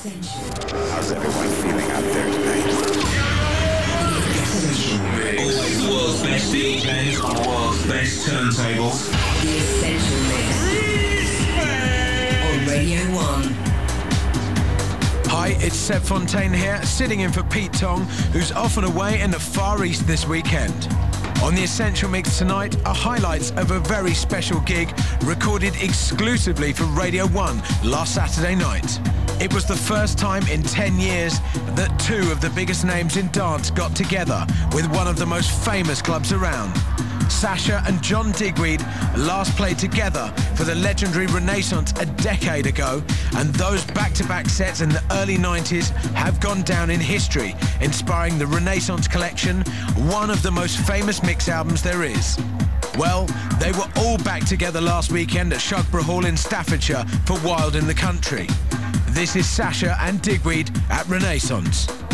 How's everyone feeling out there tonight? Always world's best DJs on world's best turntables. The Essential Mix. On Radio 1. Hi, it's Seb Fontaine here, sitting in for Pete Tong, who's off and away in the Far East this weekend. On the Essential Mix tonight are highlights of a very special gig recorded exclusively for Radio 1 last Saturday night. It was the first time in 10 years that two of the biggest names in dance got together with one of the most famous clubs around. Sasha and John Digweed last played together for the legendary Renaissance a decade ago, and those back-to-back sets in the early 90s have gone down in history, inspiring the Renaissance collection, one of the most famous mix albums there is. Well, they were all back together last weekend at Shugborough Hall in Staffordshire for Wild in the Country. This is Sasha and Digweed at Renaissance.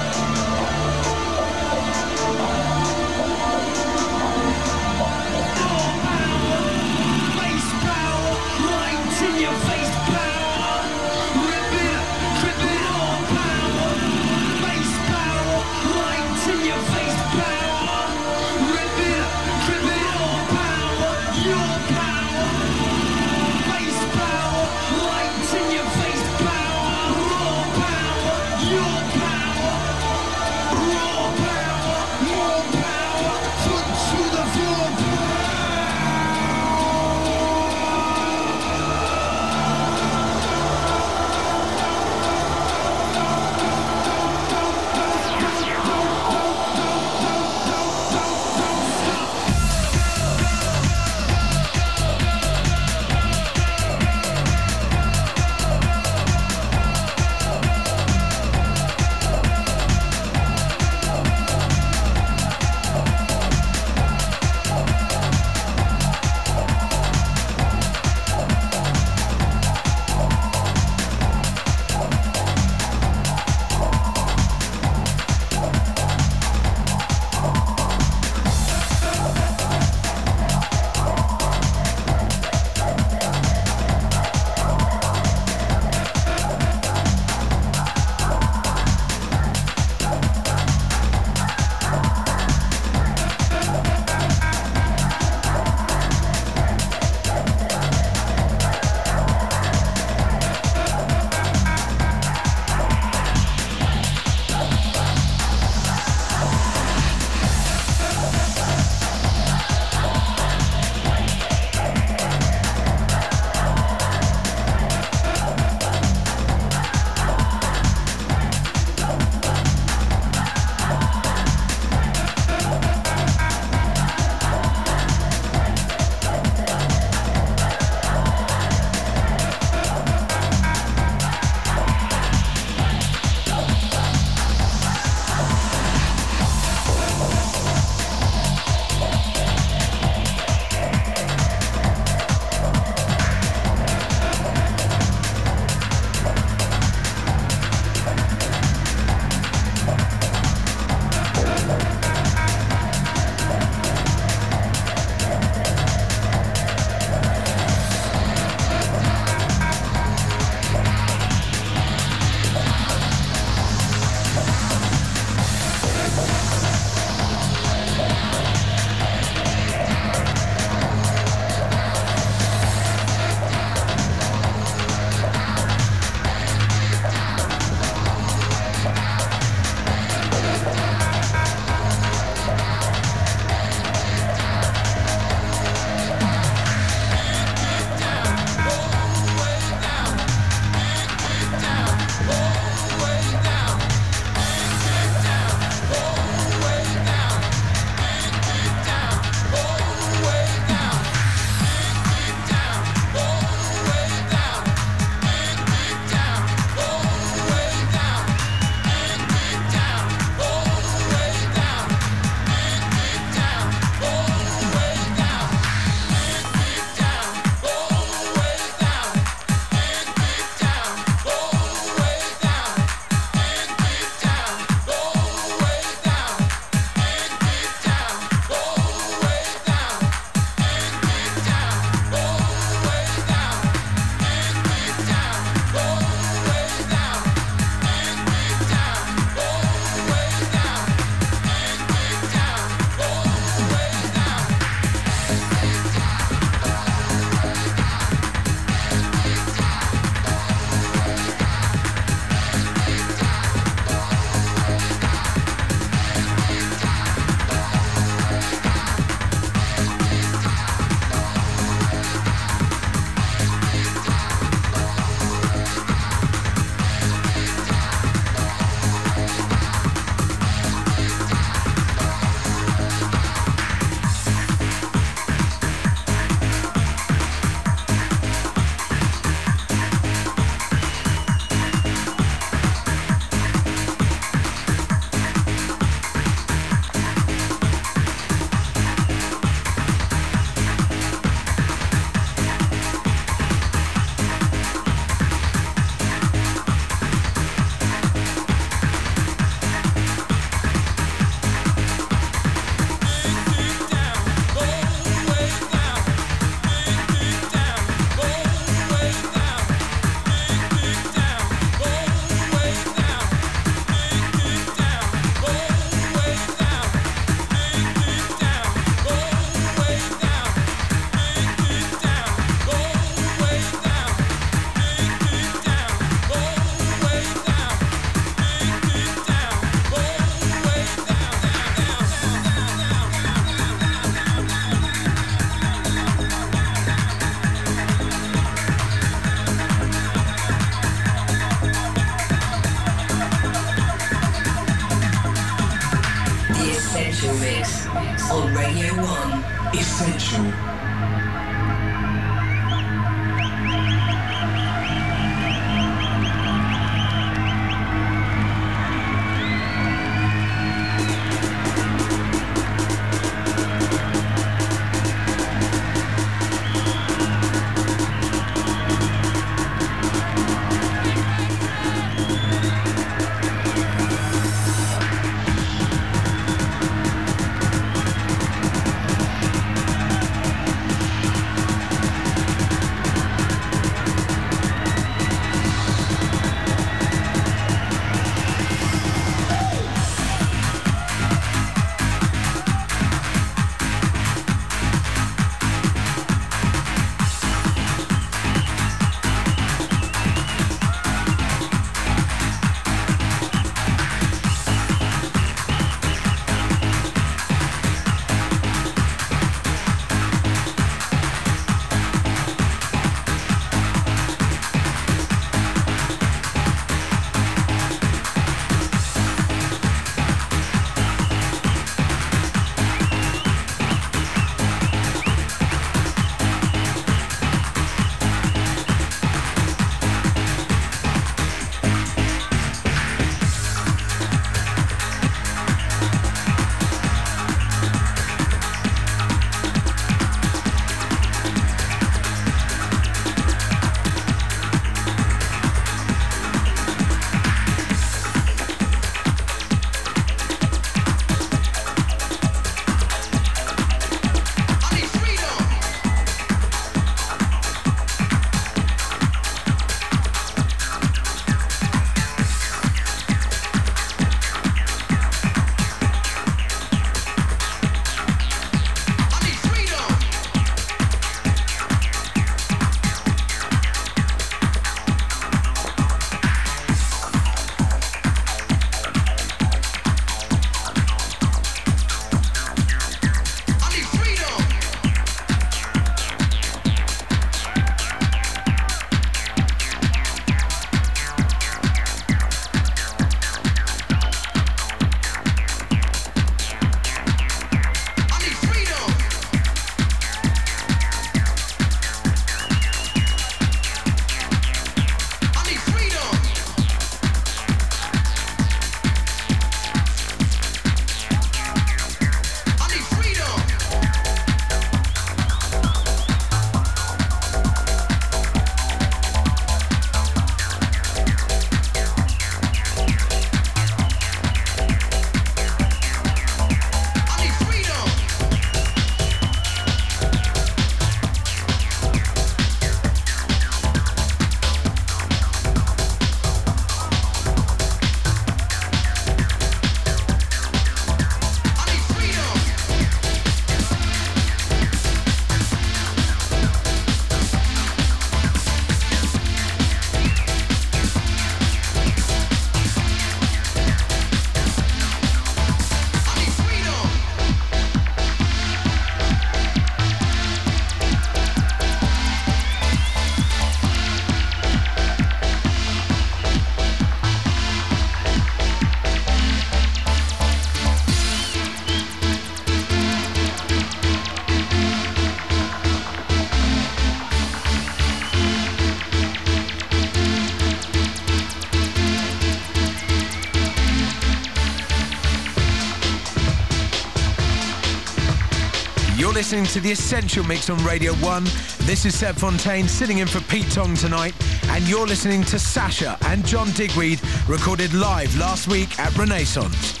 Listening to The Essential Mix on Radio 1. This is Seb Fontaine sitting in for Pete Tong tonight, and you're listening to Sasha and John Digweed, recorded live last week at Renaissance.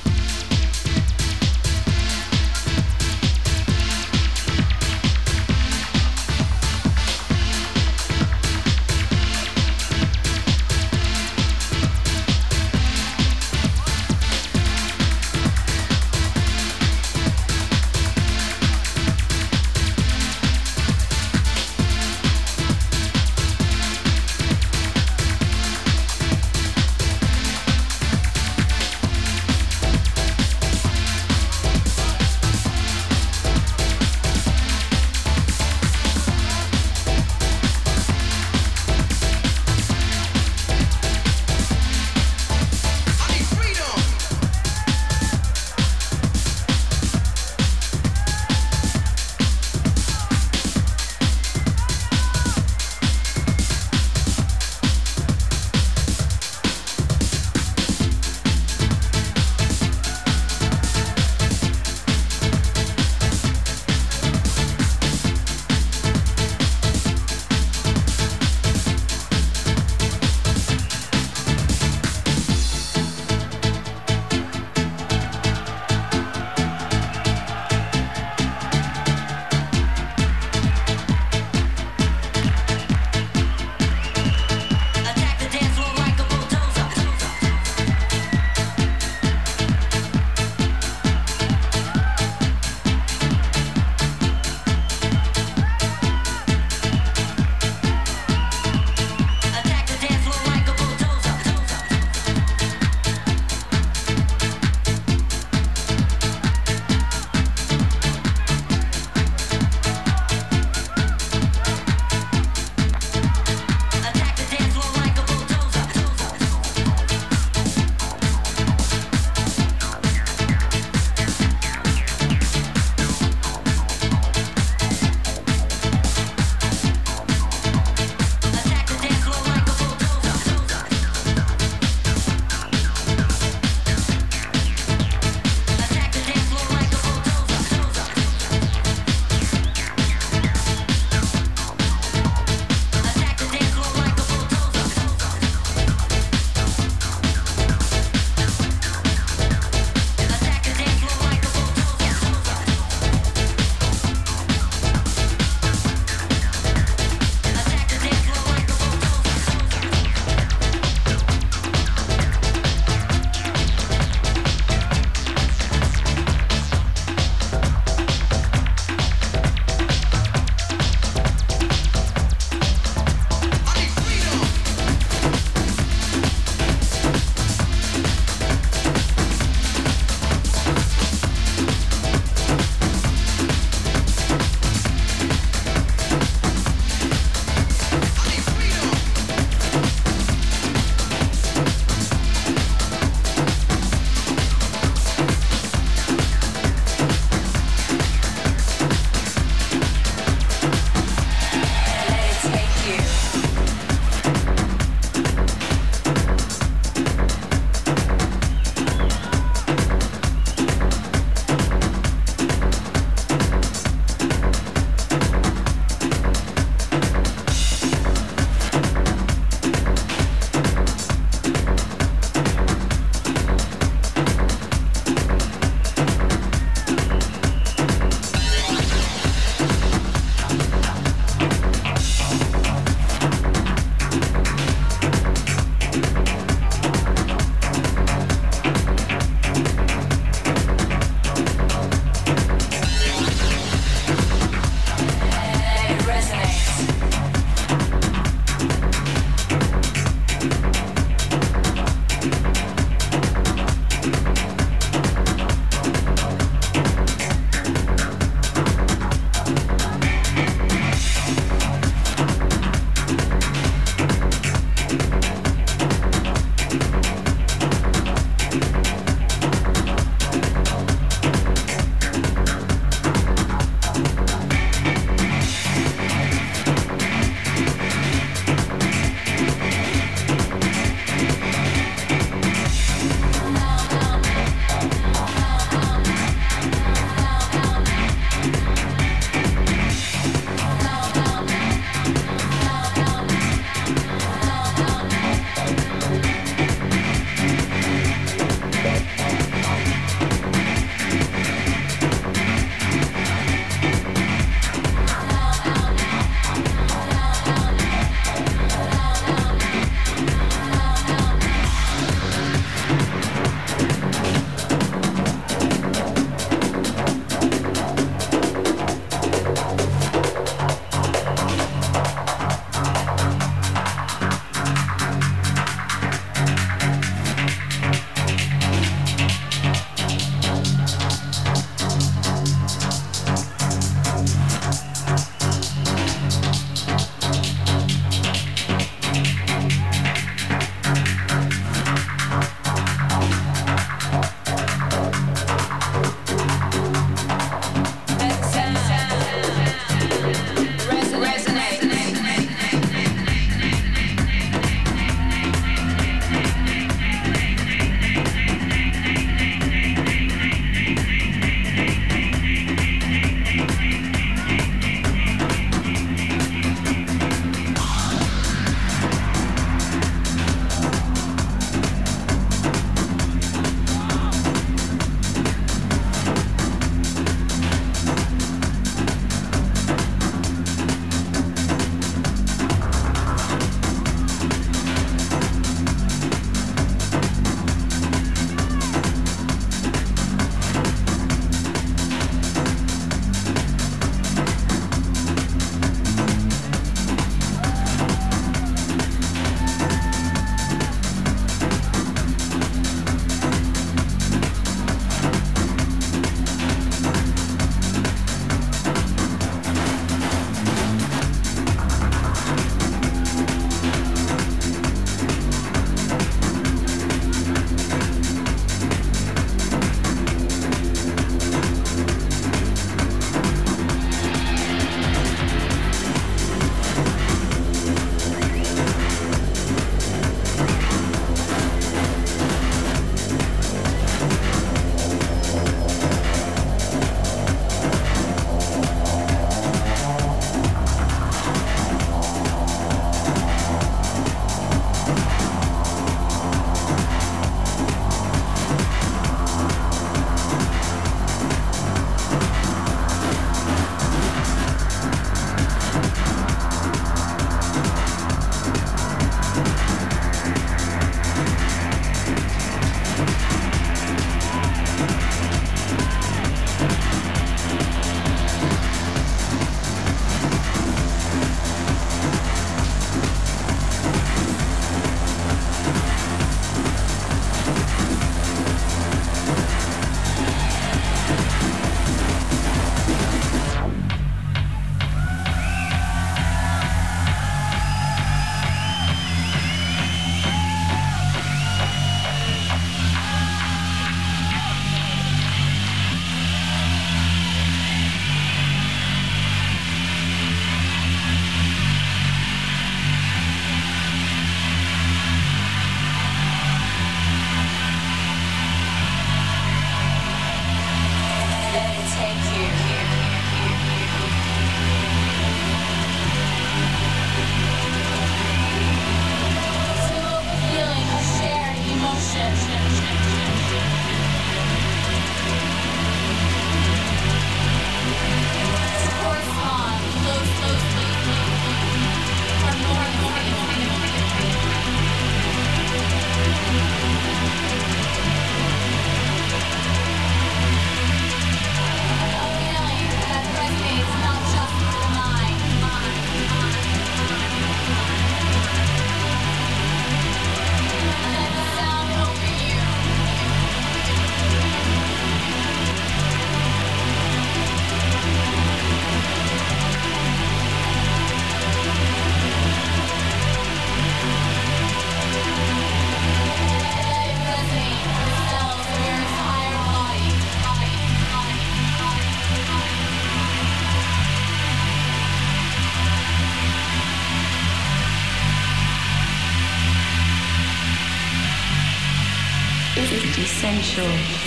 Is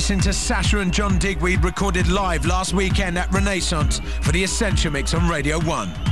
essential. To Sasha and John Digweed recorded live last weekend at Renaissance for the Essential Mix on Radio 1.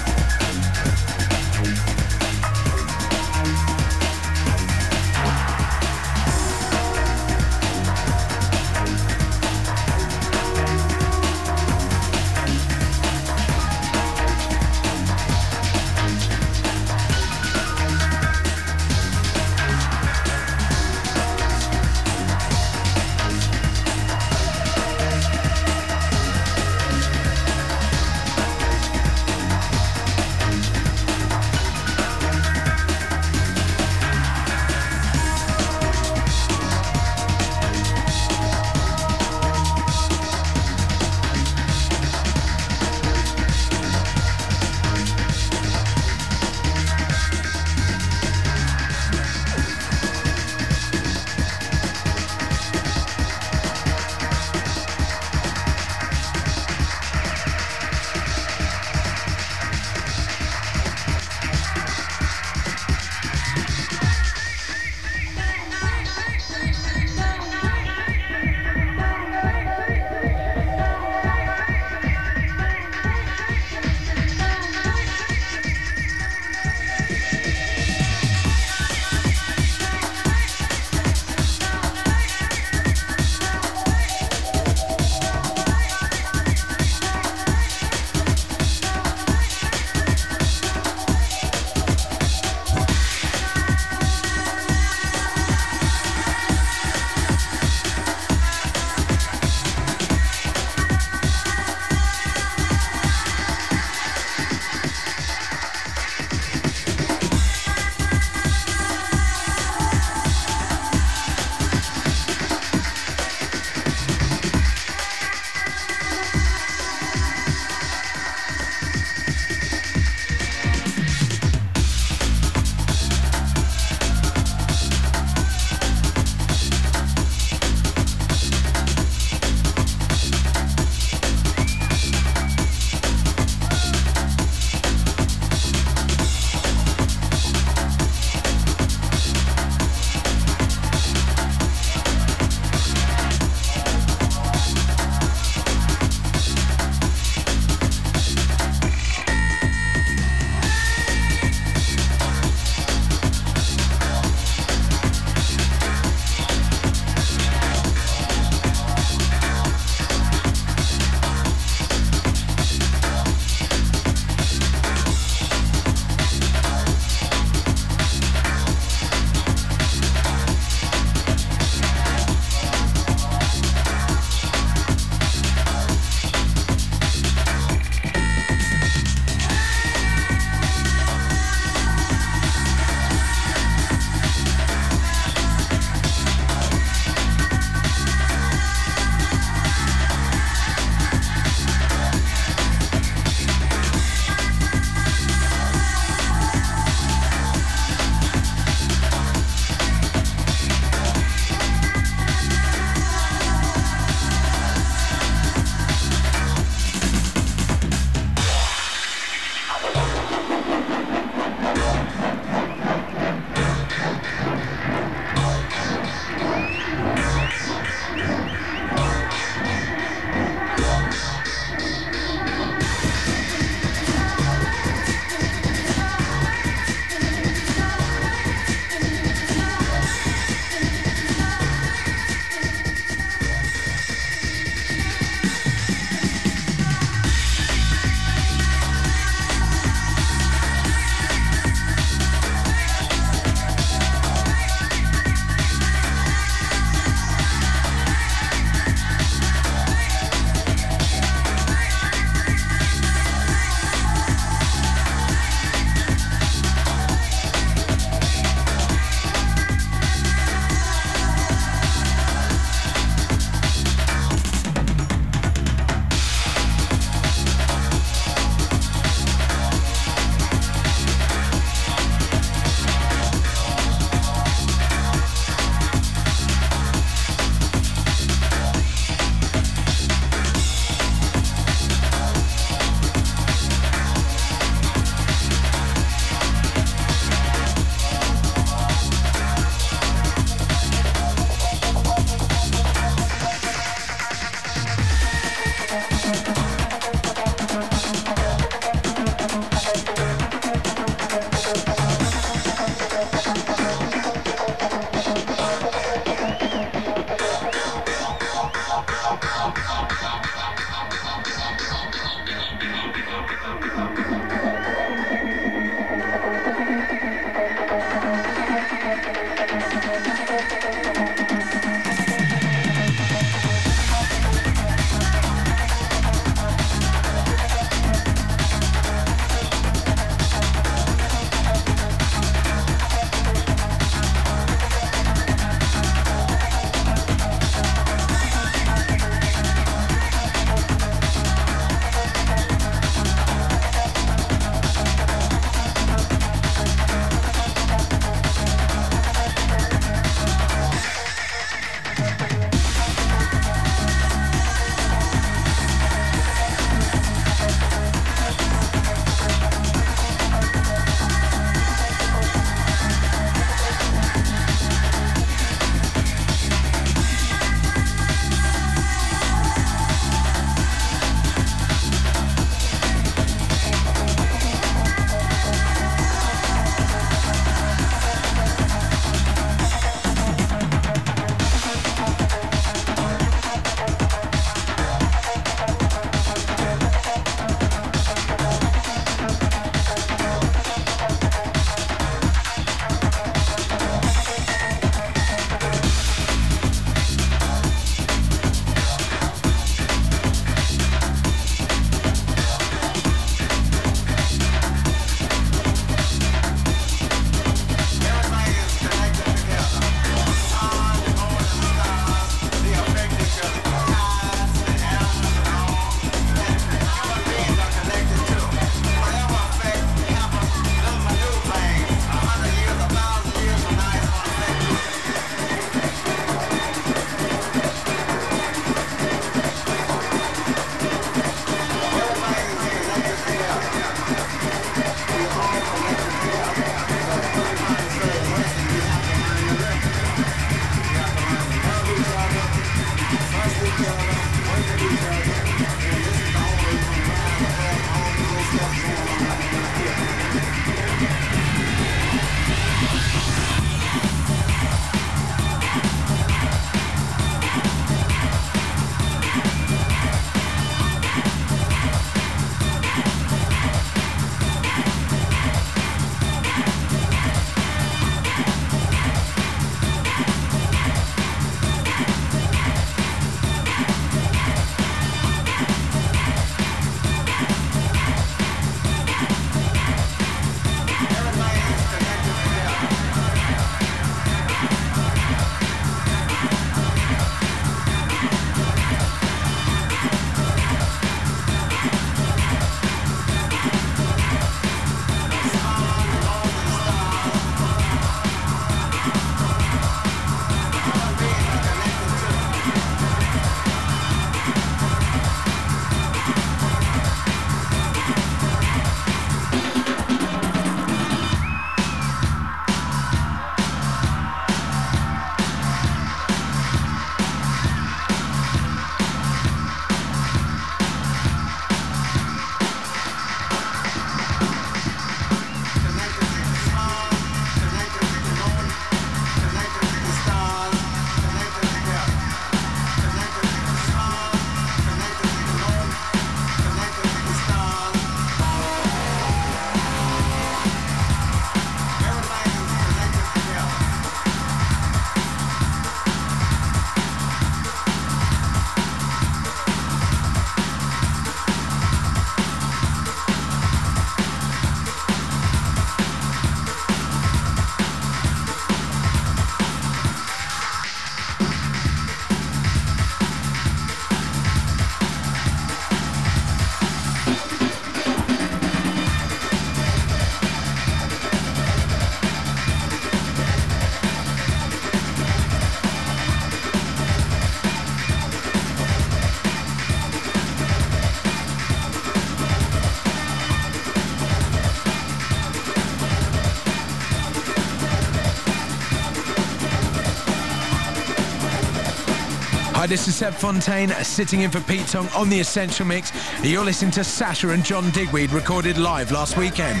Hi, this is Seb Fontaine, sitting in for Pete Tong on The Essential Mix. You're listening to Sasha and John Digweed, recorded live last weekend.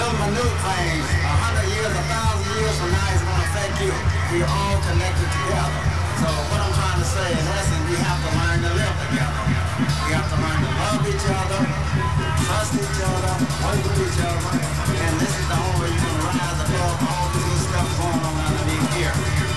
little minute things, a hundred years, a thousand years from now going to affect you. We're all connected together. So what I'm trying to say, in essence, we have to learn to live together. We have to learn to love each other, trust each other, work with each other, and this is the only way you're gonna rise above all little stuff going on underneath here.